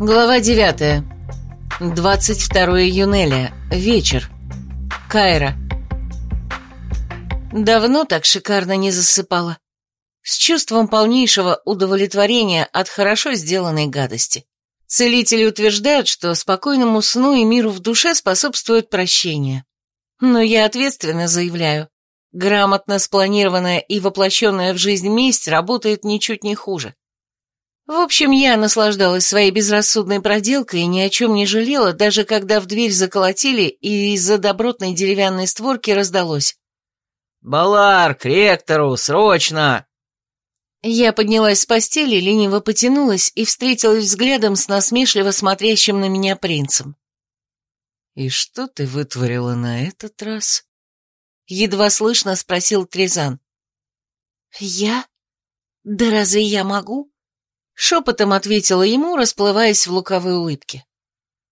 Глава 9. 22 июня. Вечер. Кайра. Давно так шикарно не засыпала. С чувством полнейшего удовлетворения от хорошо сделанной гадости. Целители утверждают, что спокойному сну и миру в душе способствует прощение. Но я ответственно заявляю, грамотно спланированная и воплощенная в жизнь месть работает ничуть не хуже. В общем, я наслаждалась своей безрассудной проделкой и ни о чем не жалела, даже когда в дверь заколотили и из-за добротной деревянной створки раздалось. «Балар, к ректору, срочно!» Я поднялась с постели, лениво потянулась и встретилась взглядом с насмешливо смотрящим на меня принцем. «И что ты вытворила на этот раз?» Едва слышно спросил Трезан. «Я? Да разве я могу?» Шепотом ответила ему, расплываясь в луковой улыбке.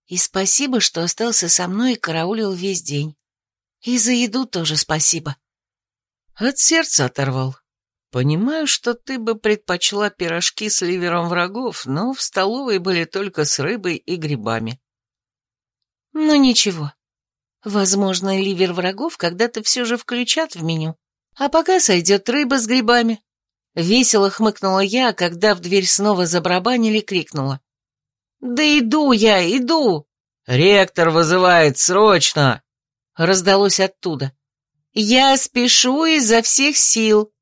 «И спасибо, что остался со мной и караулил весь день. И за еду тоже спасибо». От сердца оторвал. Понимаю, что ты бы предпочла пирожки с ливером врагов, но в столовой были только с рыбой и грибами. Ну ничего. Возможно, ливер врагов когда-то все же включат в меню. А пока сойдет рыба с грибами. Весело хмыкнула я, когда в дверь снова забарабанили, крикнула. «Да иду я, иду!» «Ректор вызывает, срочно!» Раздалось оттуда. «Я спешу изо всех сил!»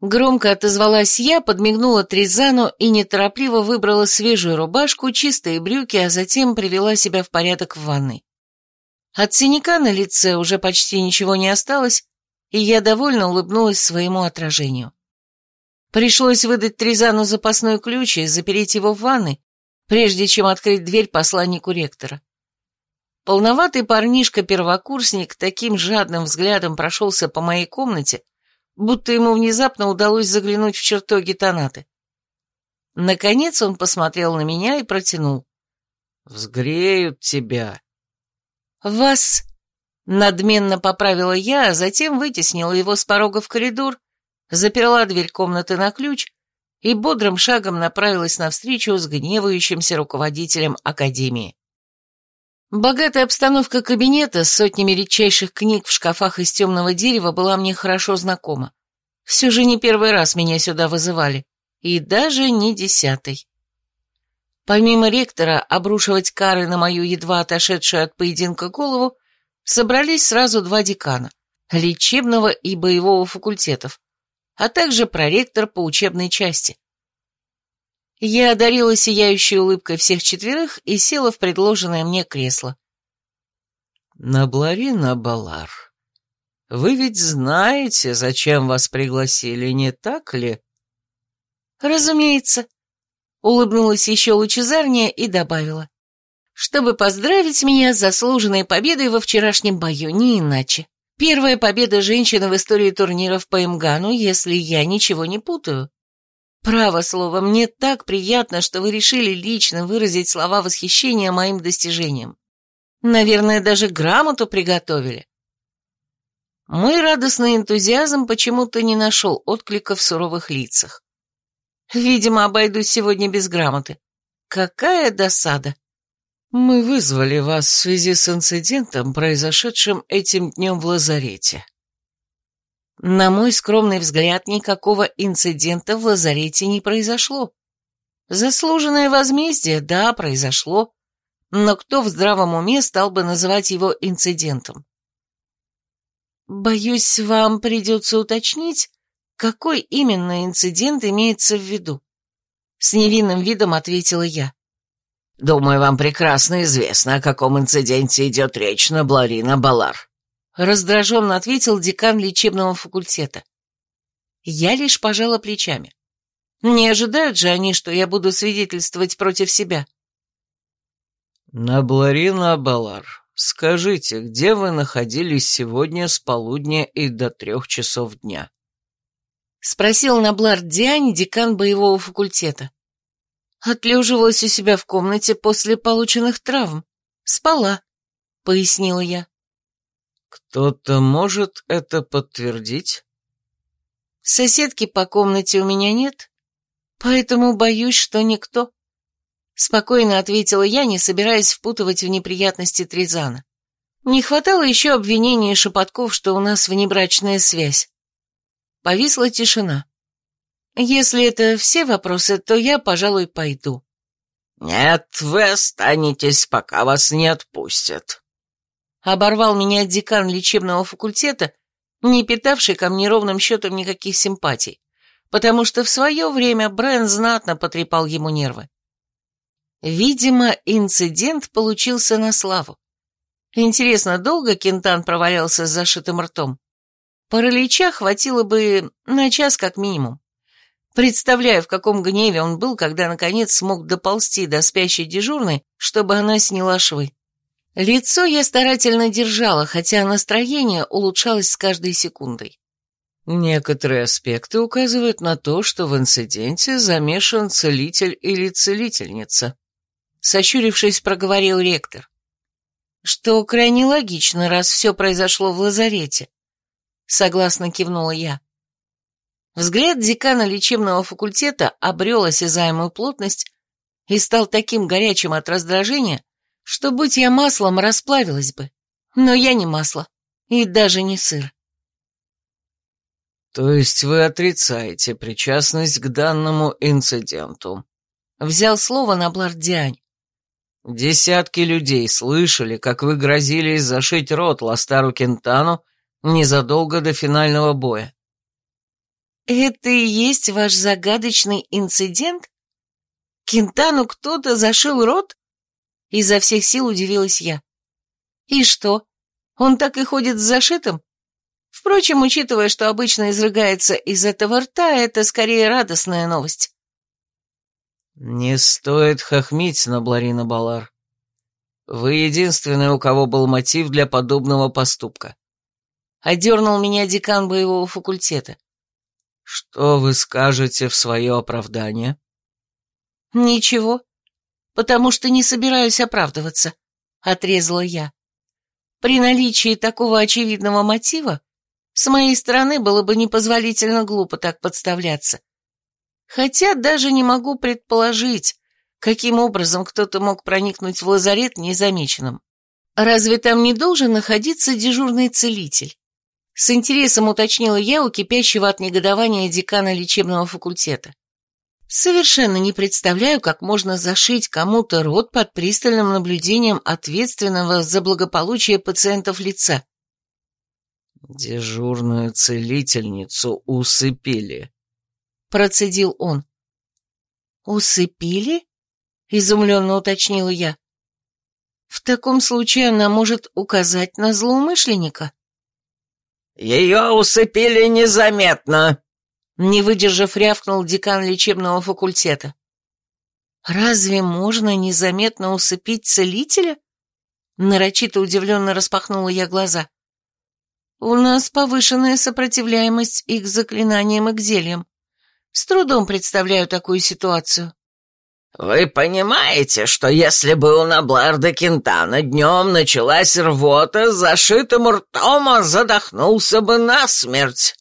Громко отозвалась я, подмигнула Тризану и неторопливо выбрала свежую рубашку, чистые брюки, а затем привела себя в порядок в ванной. От синяка на лице уже почти ничего не осталось, и я довольно улыбнулась своему отражению. Пришлось выдать Тризану запасной ключ и запереть его в ванной, прежде чем открыть дверь посланнику ректора. Полноватый парнишка-первокурсник таким жадным взглядом прошелся по моей комнате, будто ему внезапно удалось заглянуть в чертоги Танаты. Наконец он посмотрел на меня и протянул. «Взгреют тебя». «Вас...» — надменно поправила я, а затем вытеснила его с порога в коридор, заперла дверь комнаты на ключ и бодрым шагом направилась навстречу с гневающимся руководителем Академии. Богатая обстановка кабинета с сотнями редчайших книг в шкафах из темного дерева была мне хорошо знакома. Все же не первый раз меня сюда вызывали, и даже не десятый. Помимо ректора, обрушивать кары на мою едва отошедшую от поединка голову собрались сразу два декана – лечебного и боевого факультетов, а также проректор по учебной части. Я одарила сияющей улыбкой всех четверых и села в предложенное мне кресло. «Набларина Балар, вы ведь знаете, зачем вас пригласили, не так ли?» «Разумеется», — улыбнулась еще лучезарнее и добавила. «Чтобы поздравить меня с заслуженной победой во вчерашнем бою, не иначе. Первая победа женщины в истории турниров по Имгану, если я ничего не путаю. Право слово, мне так приятно, что вы решили лично выразить слова восхищения моим достижением. Наверное, даже грамоту приготовили. Мой радостный энтузиазм почему-то не нашел отклика в суровых лицах. Видимо, обойдусь сегодня без грамоты. Какая досада. Мы вызвали вас в связи с инцидентом, произошедшим этим днем в лазарете. На мой скромный взгляд, никакого инцидента в лазарете не произошло. Заслуженное возмездие, да, произошло, но кто в здравом уме стал бы называть его инцидентом? Боюсь, вам придется уточнить, какой именно инцидент имеется в виду. С невинным видом ответила я. Думаю, вам прекрасно известно, о каком инциденте идет речь на Бларина Балар. Раздраженно ответил декан лечебного факультета. Я лишь пожала плечами. Не ожидают же они, что я буду свидетельствовать против себя. Набларина Балар, скажите, где вы находились сегодня с полудня и до трех часов дня? Спросил Наблар Диань, декан боевого факультета. Отлеживалась у себя в комнате после полученных травм. Спала, пояснила я. «Кто-то может это подтвердить?» «Соседки по комнате у меня нет, поэтому боюсь, что никто». Спокойно ответила я, не собираясь впутывать в неприятности Тризана. Не хватало еще обвинений и шепотков, что у нас внебрачная связь. Повисла тишина. Если это все вопросы, то я, пожалуй, пойду. «Нет, вы останетесь, пока вас не отпустят», — оборвал меня декан лечебного факультета, не питавший ко мне ровным счетом никаких симпатий, потому что в свое время Брэн знатно потрепал ему нервы. Видимо, инцидент получился на славу. Интересно, долго Кентан провалялся с зашитым ртом? Паралича хватило бы на час как минимум. Представляю, в каком гневе он был, когда наконец смог доползти до спящей дежурной, чтобы она сняла швы. Лицо я старательно держала, хотя настроение улучшалось с каждой секундой. Некоторые аспекты указывают на то, что в инциденте замешан целитель или целительница. Сощурившись, проговорил ректор. Что крайне логично, раз все произошло в лазарете. Согласно кивнула я. Взгляд декана лечебного факультета обрел осязаемую плотность и стал таким горячим от раздражения, что, будь я маслом, расплавилась бы. Но я не масло, и даже не сыр. То есть вы отрицаете причастность к данному инциденту? Взял слово на Блардиань. Десятки людей слышали, как вы грозились зашить рот Ластару Кентану незадолго до финального боя. «Это и есть ваш загадочный инцидент? Кентану кто-то зашил рот?» Изо всех сил удивилась я. «И что, он так и ходит с зашитым? Впрочем, учитывая, что обычно изрыгается из этого рта, это скорее радостная новость». «Не стоит хохмить на Бларина Балар. Вы единственный, у кого был мотив для подобного поступка». Одернул меня декан боевого факультета. «Что вы скажете в свое оправдание?» «Ничего, потому что не собираюсь оправдываться», — отрезала я. «При наличии такого очевидного мотива с моей стороны было бы непозволительно глупо так подставляться. Хотя даже не могу предположить, каким образом кто-то мог проникнуть в лазарет незамеченным. Разве там не должен находиться дежурный целитель? С интересом уточнила я у кипящего от негодования декана лечебного факультета. Совершенно не представляю, как можно зашить кому-то рот под пристальным наблюдением ответственного за благополучие пациентов лица. «Дежурную целительницу усыпили», — процедил он. «Усыпили?» — изумленно уточнила я. «В таком случае она может указать на злоумышленника». «Ее усыпили незаметно», — не выдержав, рявкнул декан лечебного факультета. «Разве можно незаметно усыпить целителя?» Нарочито удивленно распахнула я глаза. «У нас повышенная сопротивляемость и к заклинаниям, и к зельям. С трудом представляю такую ситуацию». «Вы понимаете, что если бы у Набларда Кентана днем началась рвота, зашитым ртом он задохнулся бы насмерть?»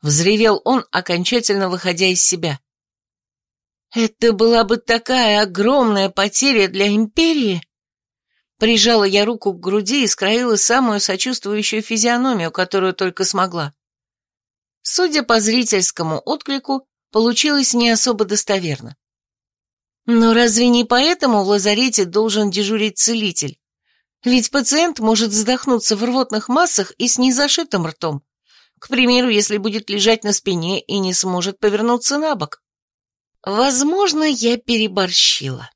Взревел он, окончательно выходя из себя. «Это была бы такая огромная потеря для Империи!» Прижала я руку к груди и скроила самую сочувствующую физиономию, которую только смогла. Судя по зрительскому отклику, получилось не особо достоверно. Но разве не поэтому в лазарете должен дежурить целитель? Ведь пациент может задохнуться в рвотных массах и с незашитым ртом. К примеру, если будет лежать на спине и не сможет повернуться на бок. Возможно, я переборщила.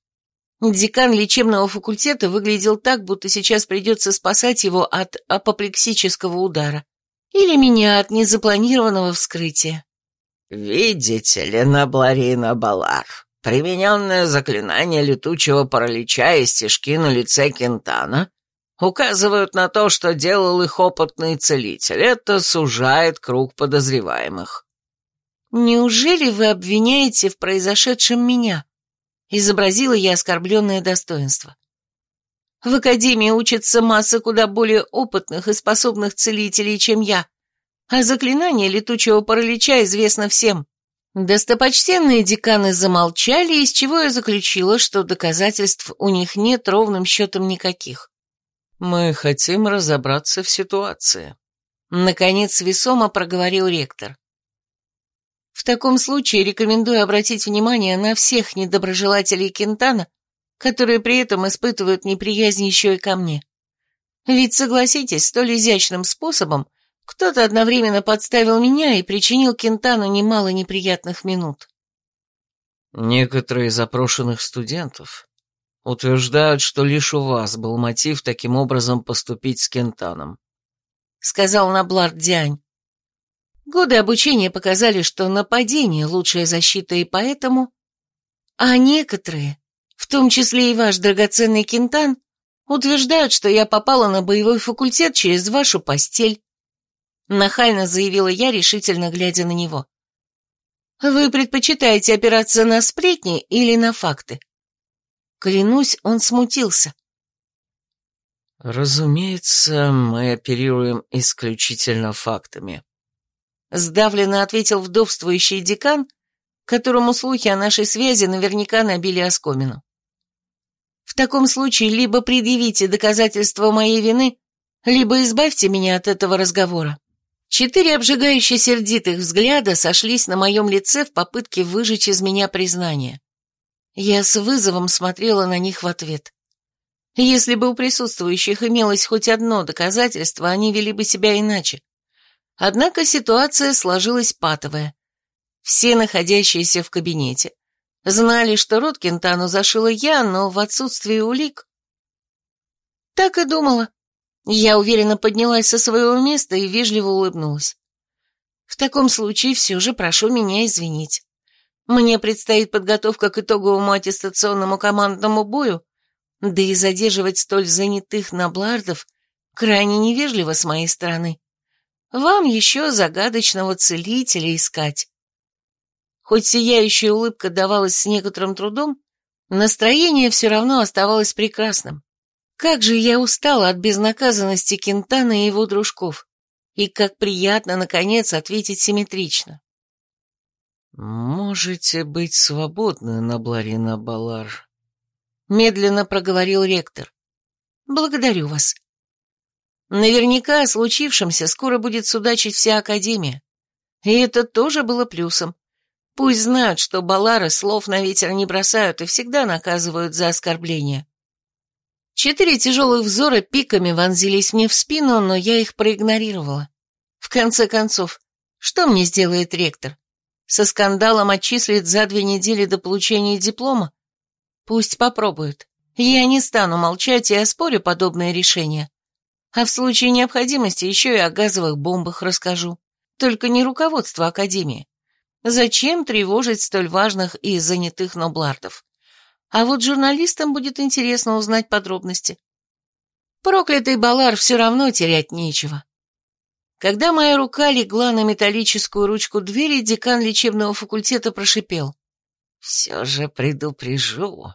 Декан лечебного факультета выглядел так, будто сейчас придется спасать его от апоплексического удара. Или меня от незапланированного вскрытия. «Видите ли, Набларина Балар, Примененное заклинание летучего паралича и стежки на лице Кентана указывают на то, что делал их опытный целитель. Это сужает круг подозреваемых. «Неужели вы обвиняете в произошедшем меня?» Изобразила я оскорбленное достоинство. В Академии учатся масса куда более опытных и способных целителей, чем я, а заклинание летучего паралича известно всем. Достопочтенные деканы замолчали, из чего я заключила, что доказательств у них нет ровным счетом никаких. «Мы хотим разобраться в ситуации», — наконец весомо проговорил ректор. «В таком случае рекомендую обратить внимание на всех недоброжелателей Кентана, которые при этом испытывают неприязнь еще и ко мне. Ведь, согласитесь, столь изящным способом кто-то одновременно подставил меня и причинил Кентану немало неприятных минут. Некоторые из запрошенных студентов утверждают, что лишь у вас был мотив таким образом поступить с Кентаном. Сказал Наблард Диань. Годы обучения показали, что нападение — лучшая защита, и поэтому... А некоторые, в том числе и ваш драгоценный Кентан, утверждают, что я попала на боевой факультет через вашу постель. Нахально заявила я, решительно глядя на него. Вы предпочитаете опираться на сплетни или на факты? Клянусь, он смутился. Разумеется, мы оперируем исключительно фактами. Сдавленно ответил вдовствующий декан, которому слухи о нашей связи наверняка набили оскомину. В таком случае либо предъявите доказательства моей вины, либо избавьте меня от этого разговора. Четыре обжигающе сердитых взгляда сошлись на моем лице в попытке выжечь из меня признание. Я с вызовом смотрела на них в ответ. Если бы у присутствующих имелось хоть одно доказательство, они вели бы себя иначе. Однако ситуация сложилась патовая. Все находящиеся в кабинете знали, что рот Кентану зашила я, но в отсутствие улик... Так и думала. Я уверенно поднялась со своего места и вежливо улыбнулась. В таком случае все же прошу меня извинить. Мне предстоит подготовка к итоговому аттестационному командному бою, да и задерживать столь занятых наблардов крайне невежливо с моей стороны. Вам еще загадочного целителя искать. Хоть сияющая улыбка давалась с некоторым трудом, настроение все равно оставалось прекрасным. Как же я устала от безнаказанности Кентана и его дружков. И как приятно, наконец, ответить симметрично. «Можете быть свободны, Набларина Балар», — медленно проговорил ректор. «Благодарю вас. Наверняка о случившемся скоро будет судачить вся Академия. И это тоже было плюсом. Пусть знают, что Балары слов на ветер не бросают и всегда наказывают за оскорбление. Четыре тяжелых взора пиками вонзились мне в спину, но я их проигнорировала. В конце концов, что мне сделает ректор? Со скандалом отчислит за две недели до получения диплома? Пусть попробуют. Я не стану молчать и оспорю подобное решение. А в случае необходимости еще и о газовых бомбах расскажу. Только не руководство Академии. Зачем тревожить столь важных и занятых ноблардов? А вот журналистам будет интересно узнать подробности. Проклятый Балар все равно терять нечего. Когда моя рука легла на металлическую ручку двери, декан лечебного факультета прошипел. «Все же предупрежу.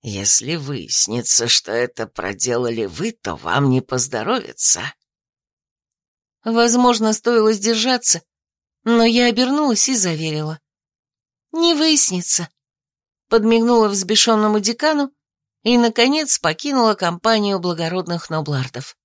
Если выяснится, что это проделали вы, то вам не поздоровится». Возможно, стоило сдержаться, но я обернулась и заверила. «Не выяснится подмигнула взбешенному декану и, наконец, покинула компанию благородных ноблардов.